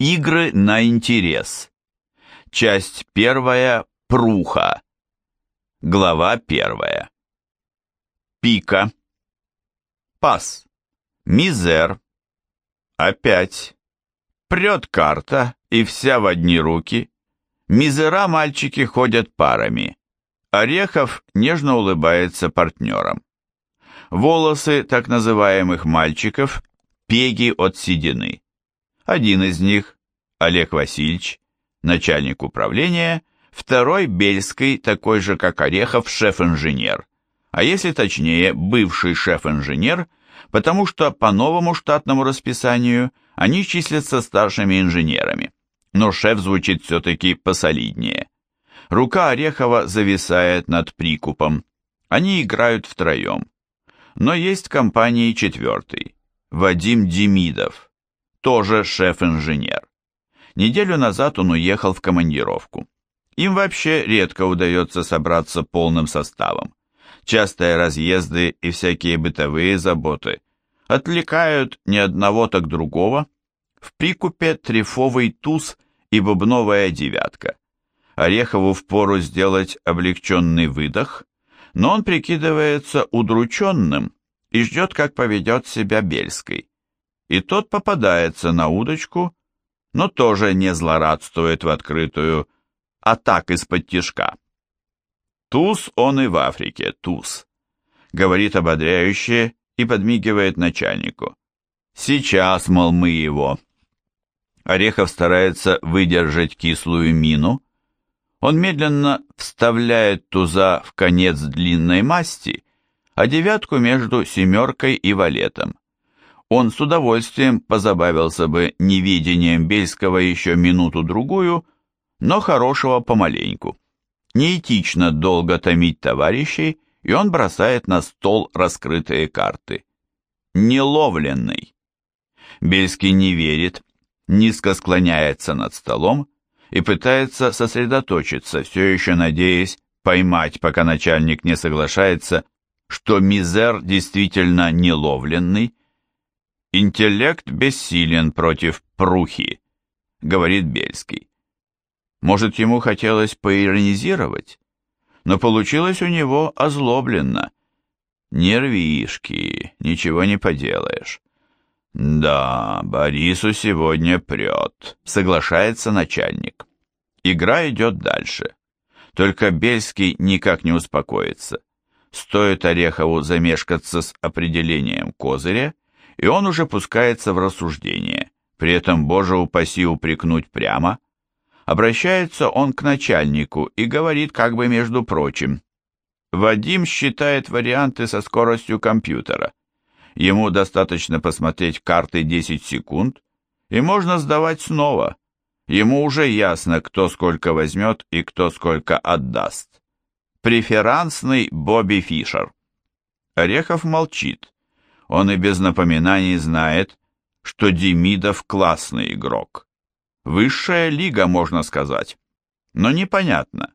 Игры на интерес. Часть первая. Пруха. Глава первая. Пика. Пас. Мизер. Опять. Прет карта, и вся в одни руки. Мизера мальчики ходят парами. Орехов нежно улыбается партнерам. Волосы так называемых мальчиков – пеги от седины. Один из них, Олег Васильевич, начальник управления, второй Бельский, такой же как Орехов, шеф-инженер, а если точнее, бывший шеф-инженер, потому что по новому штатному расписанию они числятся старшими инженерами, но шеф звучит все-таки посолиднее. Рука Орехова зависает над прикупом. Они играют втроем. Но есть компании четвертый, Вадим Демидов тоже шеф-инженер. Неделю назад он уехал в командировку. Им вообще редко удается собраться полным составом. Частые разъезды и всякие бытовые заботы отвлекают не одного, так другого. В прикупе трефовый туз и бубновая девятка. Орехову впору сделать облегченный выдох, но он прикидывается удрученным и ждет, как поведет себя Бельской и тот попадается на удочку, но тоже не злорадствует в открытую, а так из-под тишка. Туз он и в Африке, туз, говорит ободряюще и подмигивает начальнику. Сейчас, мол, мы его. Орехов старается выдержать кислую мину. Он медленно вставляет туза в конец длинной масти, а девятку между семеркой и валетом. Он с удовольствием позабавился бы невидением Бельского еще минуту-другую, но хорошего помаленьку. Неэтично долго томить товарищей, и он бросает на стол раскрытые карты. Неловленный. Бельский не верит, низко склоняется над столом и пытается сосредоточиться, все еще надеясь поймать, пока начальник не соглашается, что мизер действительно неловленный, «Интеллект бессилен против прухи», — говорит Бельский. Может, ему хотелось поиронизировать, но получилось у него озлобленно. Нервишки, ничего не поделаешь. «Да, Борису сегодня прет», — соглашается начальник. Игра идет дальше. Только Бельский никак не успокоится. Стоит Орехову замешкаться с определением козыря, и он уже пускается в рассуждение, при этом, боже упаси, упрекнуть прямо. Обращается он к начальнику и говорит как бы между прочим. Вадим считает варианты со скоростью компьютера. Ему достаточно посмотреть карты 10 секунд, и можно сдавать снова. Ему уже ясно, кто сколько возьмет и кто сколько отдаст. Преферансный Бобби Фишер. Орехов молчит он и без напоминаний знает, что Демидов классный игрок. Высшая лига, можно сказать. Но непонятно,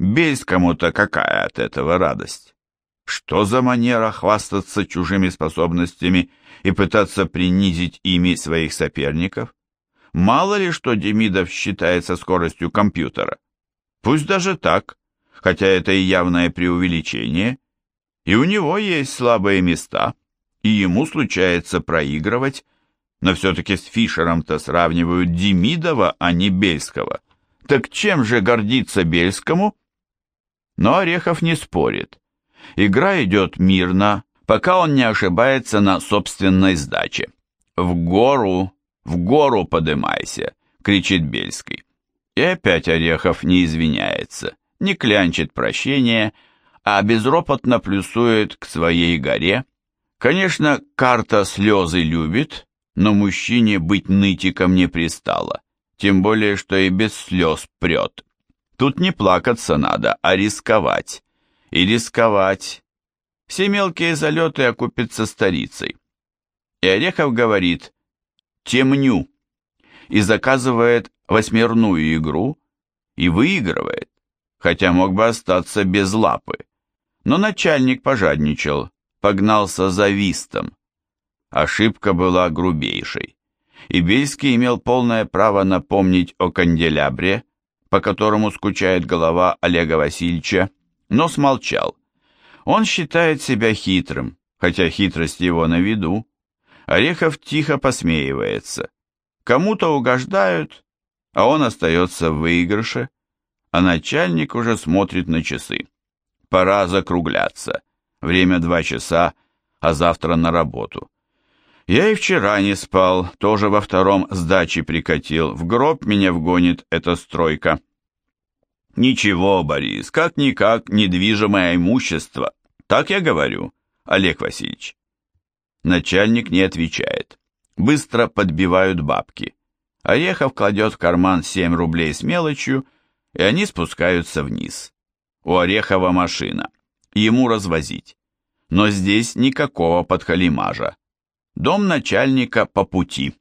Бельскому-то какая от этого радость? Что за манера хвастаться чужими способностями и пытаться принизить ими своих соперников? Мало ли что Демидов считает со скоростью компьютера. Пусть даже так, хотя это и явное преувеличение, и у него есть слабые места и ему случается проигрывать, но все-таки с Фишером-то сравнивают Демидова, а не Бельского. Так чем же гордиться Бельскому? Но Орехов не спорит. Игра идет мирно, пока он не ошибается на собственной сдаче. «В гору, в гору подымайся!» — кричит Бельский. И опять Орехов не извиняется, не клянчит прощения, а безропотно плюсует к своей горе, Конечно, карта слезы любит, но мужчине быть нытиком не пристало, тем более, что и без слез прет. Тут не плакаться надо, а рисковать. И рисковать. Все мелкие залеты окупятся старицей. И Орехов говорит «темню» и заказывает восьмерную игру и выигрывает, хотя мог бы остаться без лапы. Но начальник пожадничал, погнался за вистом. Ошибка была грубейшей. и Бельский имел полное право напомнить о канделябре, по которому скучает голова Олега Васильевича, но смолчал. Он считает себя хитрым, хотя хитрость его на виду. Орехов тихо посмеивается. Кому-то угождают, а он остается в выигрыше, а начальник уже смотрит на часы. Пора закругляться. Время два часа, а завтра на работу. Я и вчера не спал, тоже во втором сдачи прикатил. В гроб меня вгонит эта стройка. Ничего, Борис, как-никак недвижимое имущество. Так я говорю, Олег Васильевич. Начальник не отвечает. Быстро подбивают бабки. Орехов кладет в карман 7 рублей с мелочью, и они спускаются вниз. У Орехова машина. Ему развозить. Но здесь никакого подхалимажа. Дом начальника по пути.